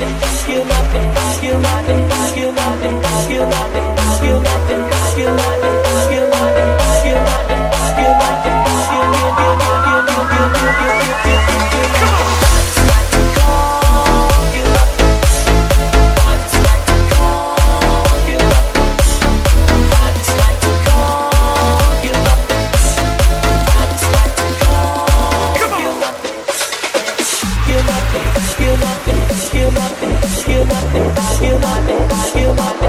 nothing, you nothing, you nothing, you nothing, you nothing, you nothing, you nothing. it, feel want it, feel want.